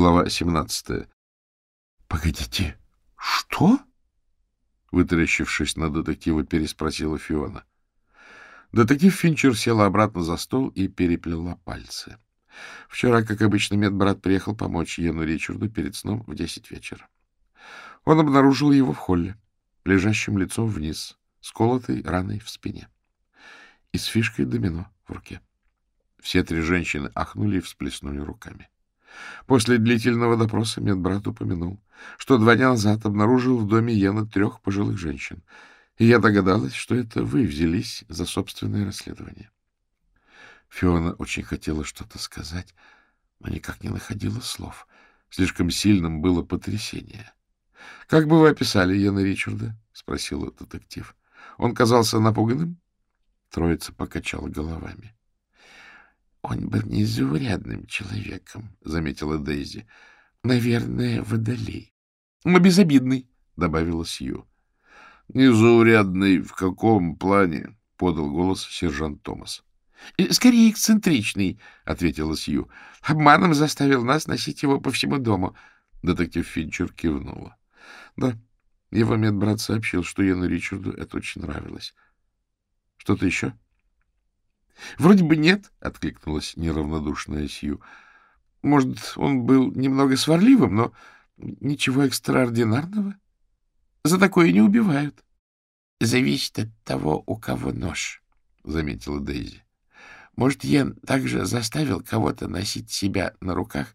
Глава 17. — Погодите, что? — вытаращившись на детектива, переспросила Фиона. Детектив Финчер села обратно за стол и переплела пальцы. Вчера, как обычно, медбрат приехал помочь Йену Ричарду перед сном в десять вечера. Он обнаружил его в холле, лежащим лицом вниз, с колотой раной в спине и с фишкой домино в руке. Все три женщины ахнули и всплеснули руками. После длительного допроса медбрат упомянул, что два дня назад обнаружил в доме Йена трех пожилых женщин, и я догадалась, что это вы взялись за собственное расследование. Фиона очень хотела что-то сказать, но никак не находила слов. Слишком сильным было потрясение. — Как бы вы описали Йена Ричарда? — спросила детектив. — Он казался напуганным? Троица покачала головами. — Он был незаурядным человеком, — заметила Дейзи. — Наверное, водолей. — Но безобидный, — добавила Сью. — Незаурядный в каком плане? — подал голос сержант Томас. — Скорее эксцентричный, — ответила Сью. — Обманом заставил нас носить его по всему дому. Детектив Финчер кивнула. — Да, его медбрат сообщил, что Яну Ричарду это очень нравилось. — Что-то еще? —— Вроде бы нет, — откликнулась неравнодушная Сью. — Может, он был немного сварливым, но ничего экстраординарного. За такое не убивают. — Зависит от того, у кого нож, — заметила Дейзи. — Может, Йен также заставил кого-то носить себя на руках,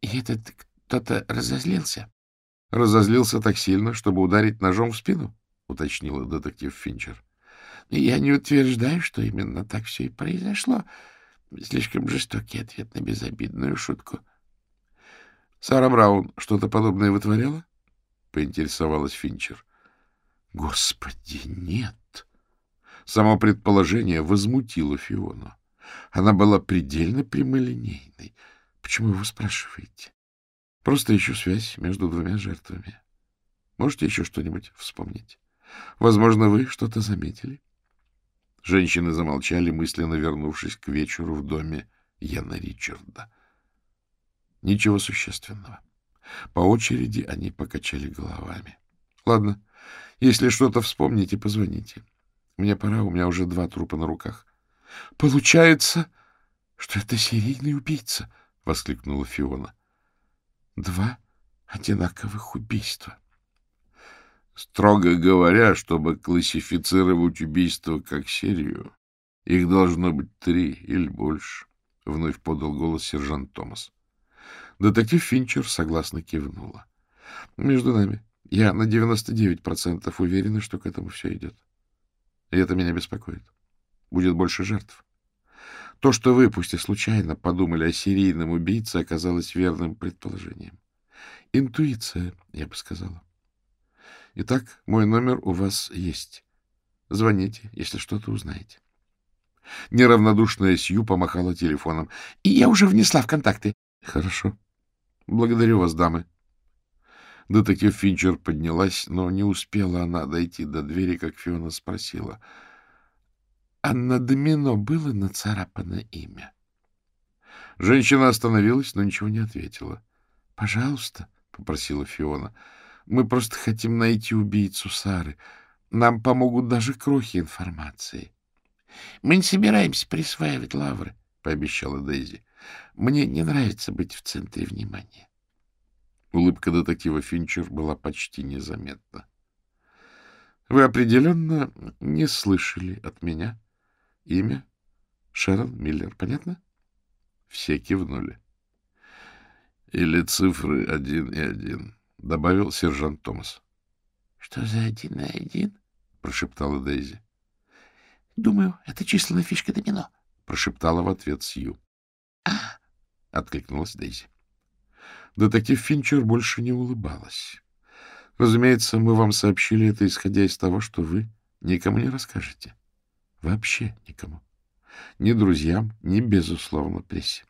и этот кто-то разозлился? — Разозлился так сильно, чтобы ударить ножом в спину? — уточнила детектив Финчер. Я не утверждаю, что именно так все и произошло. Слишком жестокий ответ на безобидную шутку. — Сара Браун что-то подобное вытворяла? — поинтересовалась Финчер. — Господи, нет! Само предположение возмутило Фиону. Она была предельно прямолинейной. Почему вы спрашиваете? Просто ищу связь между двумя жертвами. Можете еще что-нибудь вспомнить? Возможно, вы что-то заметили? Женщины замолчали, мысленно вернувшись к вечеру в доме Яна Ричарда. Ничего существенного. По очереди они покачали головами. — Ладно, если что-то вспомните, позвоните. Мне пора, у меня уже два трупа на руках. — Получается, что это серийный убийца! — воскликнула Фиона. — Два одинаковых убийства. — Строго говоря, чтобы классифицировать убийство как серию, их должно быть три или больше, — вновь подал голос сержант Томас. Детектив Финчер согласно кивнула. — Между нами. Я на 99% уверена, что к этому все идет. И это меня беспокоит. Будет больше жертв. То, что вы, пусть и случайно, подумали о серийном убийце, оказалось верным предположением. Интуиция, я бы сказала. Итак, мой номер у вас есть. Звоните, если что-то узнаете. Неравнодушная Сью помахала телефоном. — И я уже внесла в контакты. — Хорошо. Благодарю вас, дамы. Детектив Финчер поднялась, но не успела она дойти до двери, как Фиона спросила. — А на домино было нацарапано имя? Женщина остановилась, но ничего не ответила. — Пожалуйста, — попросила Фиона, — мы просто хотим найти убийцу Сары. Нам помогут даже крохи информации. — Мы не собираемся присваивать лавры, — пообещала Дейзи. — Мне не нравится быть в центре внимания. Улыбка детектива Финчер была почти незаметна. — Вы определенно не слышали от меня имя Шерон Миллер, понятно? Все кивнули. — Или цифры один и один, — добавил сержант Томас. — Что за один на один? — прошептала Дейзи. — Думаю, это численная фишка домино, — прошептала в ответ Сью. — А! — откликнулась Дейзи. Детектив Финчер больше не улыбалась. Разумеется, мы вам сообщили это, исходя из того, что вы никому не расскажете. Вообще никому. Ни друзьям, ни, безусловно, прессе.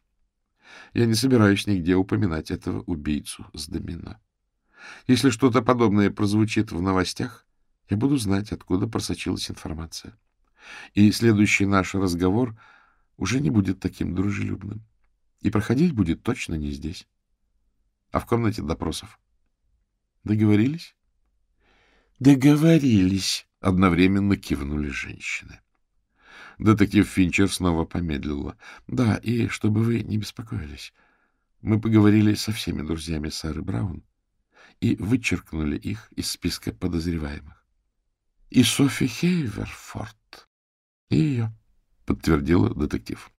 Я не собираюсь нигде упоминать этого убийцу с домино. Если что-то подобное прозвучит в новостях, я буду знать, откуда просочилась информация. И следующий наш разговор уже не будет таким дружелюбным. И проходить будет точно не здесь. а в комнате допросов. Договорились? Договорились, одновременно кивнули женщины. Детектив Финчер снова помедлила. Да, и чтобы вы не беспокоились, мы поговорили со всеми друзьями Сары Браун и вычеркнули их из списка подозреваемых. И Софи Хейверфорд, и ее, подтвердила детектив.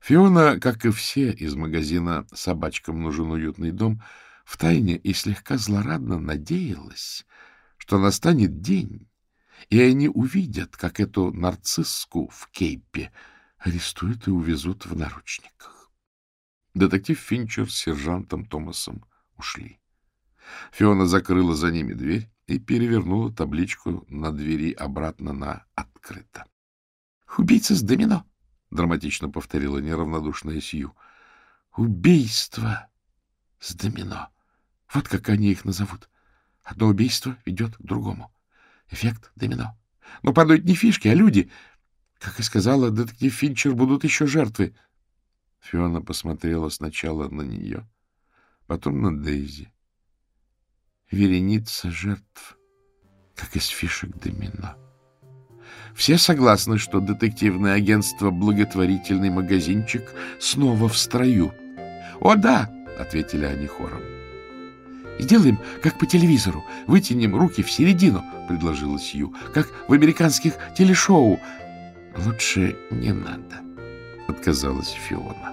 Фиона, как и все из магазина «Собачкам нужен уютный дом», втайне и слегка злорадно надеялась, что настанет день, и они увидят, как эту нарцисску в кейпе арестуют и увезут в наручниках. Детектив Финчер с сержантом Томасом ушли. Фиона закрыла за ними дверь и перевернула табличку на двери обратно на «открыто». «Убийца с домино!» — драматично повторила неравнодушная Сью. «Убийство с домино. Вот как они их назовут. Одно убийство ведет к другому. Эффект домино. Но падают не фишки, а люди. Как и сказала детектив Финчер, будут еще жертвы». Фиона посмотрела сначала на нее, потом на Дейзи. Вереница жертв, как из фишек домино. Все согласны, что детективное агентство «Благотворительный магазинчик» снова в строю. — О, да! — ответили они хором. — Сделаем, как по телевизору. Вытянем руки в середину, — предложила Сью, — как в американских телешоу. — Лучше не надо, — отказалась Фиона.